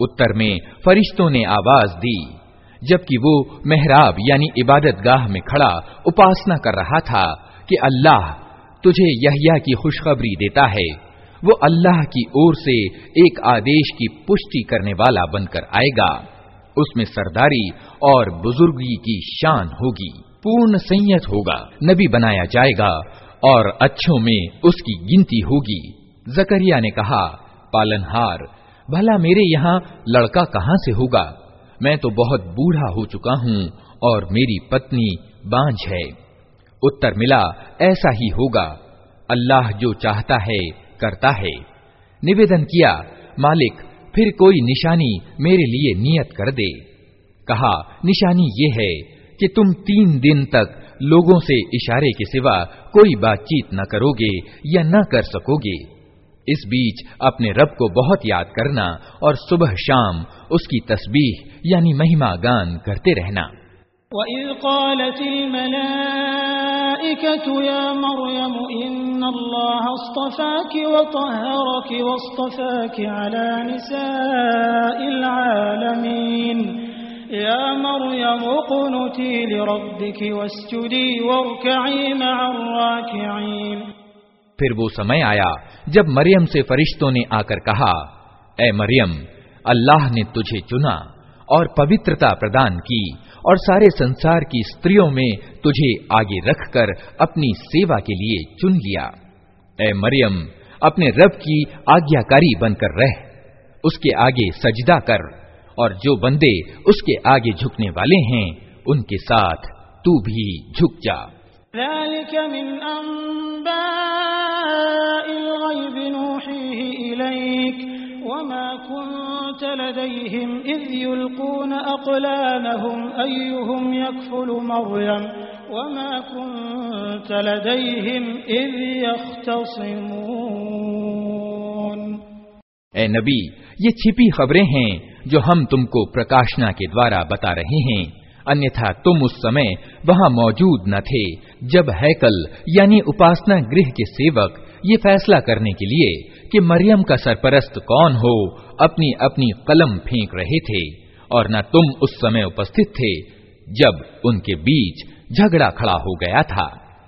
उत्तर में फरिश्तों ने आवाज दी जबकि वो मेहराब यानी इबादत गाह में खड़ा उपासना कर रहा था कि अल्लाह तुझे यहिया की खुशखबरी देता है वो अल्लाह की ओर से एक आदेश की पुष्टि करने वाला बनकर आएगा उसमें सरदारी और बुजुर्गी की शान होगी पूर्ण संयत होगा, नबी बनाया जाएगा और अच्छों में उसकी गिनती होगी। जकरिया ने कहा, पालनहार, भला मेरे यहाँ लड़का कहाँ से होगा? मैं तो बहुत बूढ़ा हो चुका हूँ और मेरी पत्नी बांझ है। उत्तर मिला, ऐसा ही होगा। अल्लाह जो चाहता है, करता है। निवेदन किया, मालिक, फिर कोई निशानी मेरे लिए नियत कर दे। कहा, निशानी ये है कि तुम तीन दिन तक लोगों से इशारे के सिवा कोई बातचीत न करोगे या न कर सकोगे। इस बीच अपने रब को बहुत याद करना और सुबह शाम उसकी तस्बीह यानी महिमा गान करते रहना। फिर वो समय आया जब मरियम से फरिश्तों ने आकर कहा ए मरियम, अल्लाह ने तुझे चुना और पवित्रता प्रदान की और सारे संसार की स्त्रियों में तुझे आगे रखकर अपनी सेवा के लिए चुन लिया। ए मरियम, अपने रब की आज्ञाकारी बनकर रह, उसके आगे सजदा कर। और जो बंदे उसके आगे झुकने वाले हैं उनके साथ तू भी झुक जा। ए नबी ये छिपी खबरें हैं जो हम तुमको प्रकाशना के द्वारा बता रहे हैं। अन्यथा तुम उस समय वहाँ मौजूद न थे, जब हैकल, यानी उपासना गृह के सेवक, ये फैसला करने के लिए कि मरियम का सरपरस्त कौन हो अपनी अपनी कलम फेंक रहे थे, और न तुम उस समय उपस्थित थे, जब उनके बीच झगड़ा खड़ा हो गया था।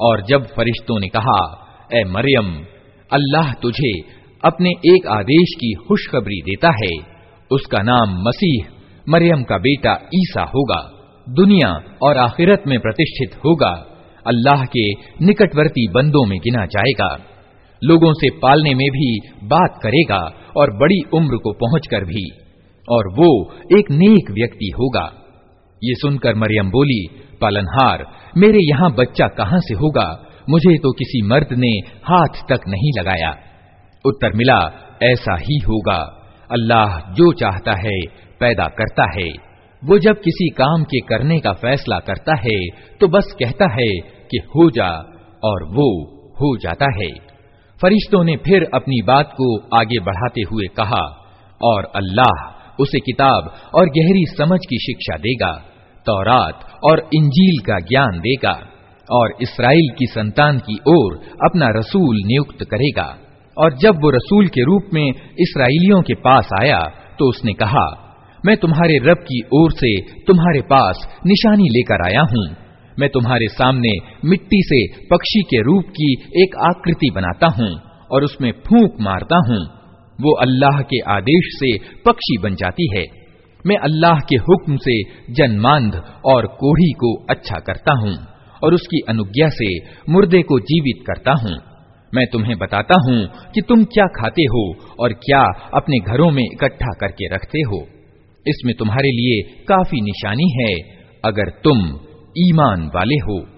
और जब फरिश्तों ने कहा, ए मरियम, अल्लाह तुझे अपने एक आदेश की खुशखबरी देता है। उसका नाम मसीह, मरियम का बेटा ईसा होगा। दुनिया और आखिरत में प्रतिष्ठित होगा। अल्लाह के निकटवर्ती बंदों में गिना जाएगा। लोगों से पालने में भी बात करेगा और बड़ी उम्र को पहुंचकर भी। और वो एक नेक व्यक्ति होगा। ये सुनकर मरियम बोली, पालनहार, मेरे यहाँ बच्चा कहाँ से होगा? मुझे तो किसी मर्द ने हाथ तक नहीं लगाया। उत्तर मिला, ऐसा ही होगा। अल्लाह जो चाहता है, पैदा करता है। वो जब किसी काम के करने का फैसला करता है तो बस कहता है कि हो जा, और वो हो जाता है। फरिश्तों ने फिर अपनी बात को आगे बढ़ाते हुए कहा, और अल्लाह उसे किताब और गहरी समझ की शिक्षा देगा, तौरात और इंजील का ज्ञान देगा, और इसराइल की संतान की ओर अपना रसूल नियुक्त करेगा। और जब वो रसूल के रूप में इसराइलियों के पास आया तो उसने कहा, मैं तुम्हारे रब की ओर से तुम्हारे पास निशानी लेकर आया हूँ। मैं तुम्हारे सामने मिट्टी से पक्षी के रूप की एक आकृति बनाता हूँ और उसमें फूंक मारता हूँ। वो अल्लाह के आदेश से पक्षी बन जाती है। मैं अल्लाह के हुक्म से जनमांध और कोढ़ी को अच्छा करता हूँ और उसकी अनुज्ञा से मुर्दे को जीवित करता हूँ। मैं तुम्हें बताता हूँ कि तुम क्या खाते हो और क्या अपने घरों में इकट्ठा करके रखते हो। इसमें तुम्हारे लिए काफ़ी निशानी है, अगर तुम ईमान वाले हो।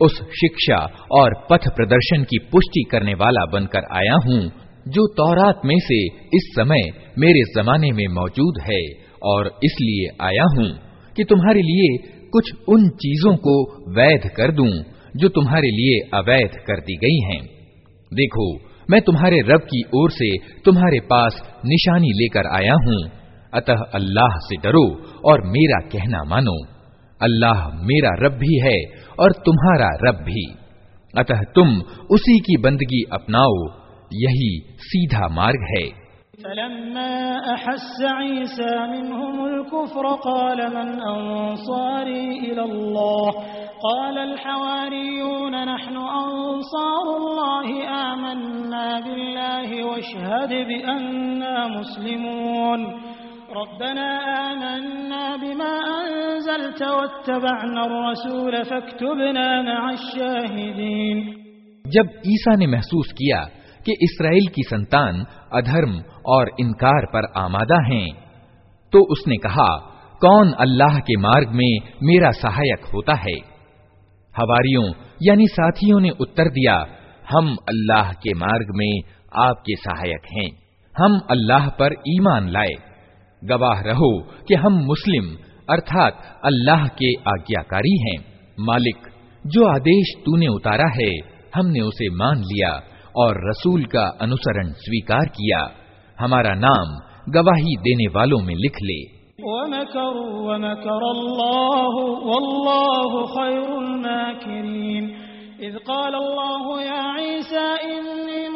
उस शिक्षा और पथ प्रदर्शन की पुष्टि करने वाला बनकर आया हूँ, जो तौरात में से इस समय मेरे जमाने में मौजूद है और इसलिए आया हूँ कि तुम्हारे लिए कुछ उन चीज़ों को वैध कर दूँ, जो तुम्हारे लिए अवैध कर दी गई हैं। देखो, मैं तुम्हारे रब की ओर से तुम्हारे पास निशानी लेकर आया हूँ। अतः अल्लाह से डरो और मेरा कहना मानो। अल्लाह मेरा रब भी है और तुम्हारा रब भी अतः तुम उसी की बंदगी अपनाओ यही सीधा मार्ग है फलम्मा अहस्स ईसा मिनहुमुल कुफ्र क़ाल मन अंसारी इलल्लाह क़ाल अल हवारियून नहनु अंसारुल्लाहि आमन्ना बिल्लाहि वशहद बिअन्ना मुस्लिमून जब ईसा ने महसूस किया कि इसराइल की संतान अधर्म और इनकार पर आमादा हैं तो उसने कहा, कौन अल्लाह के मार्ग में मेरा सहायक होता है? हवारियों, यानी साथियों ने उत्तर दिया, हम अल्लाह के मार्ग में आपके सहायक हैं। हम अल्लाह पर ईमान लाए। गवाह रहो कि हम मुस्लिम, अर्थात अल्लाह के आज्ञाकारी हैं। मालिक, जो आदेश तूने उतारा है, हमने उसे मान लिया और रसूल का अनुसरण स्वीकार किया। हमारा नाम गवाही देने वालों में लिख ले। ईसा इन्नी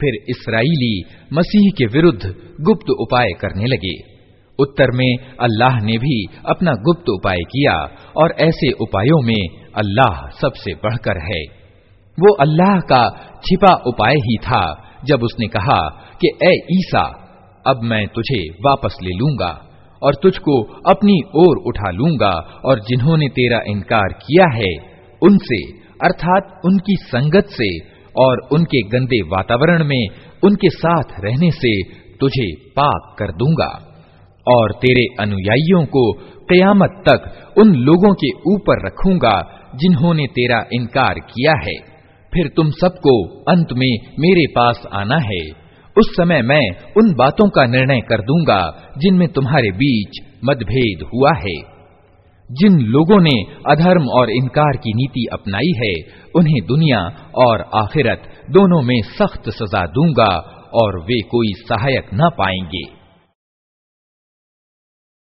फिर इसराइली मसीह के विरुद्ध गुप्त उपाय करने लगे उत्तर में अल्लाह ने भी अपना गुप्त उपाय किया और ऐसे उपायों में अल्लाह सबसे बढ़कर है वो अल्लाह का छिपा उपाय ही था जब उसने कहा कि ए ईसा अब मैं तुझे वापस ले लूँगा और तुझको अपनी ओर उठा लूँगा और जिन्होंने तेरा इनकार किया है, उनसे, अर्थात उनकी संगत से और उनके गंदे वातावरण में, उनके साथ रहने से तुझे पाक कर दूँगा। और तेरे अनुयायियों को कयामत तक उन लोगों के ऊपर रखूँगा जिन्होंने तेरा इनकार किया है। फिर तुम सबको अंत में मेरे पास आना है। उस समय मैं उन बातों का निर्णय कर दूँगा, जिनमें तुम्हारे बीच मतभेद हुआ है। जिन लोगों ने अधर्म और इनकार की नीति अपनाई है, उन्हें दुनिया और आखिरत दोनों में सख्त सजा दूँगा और वे कोई सहायक न पाएँगे।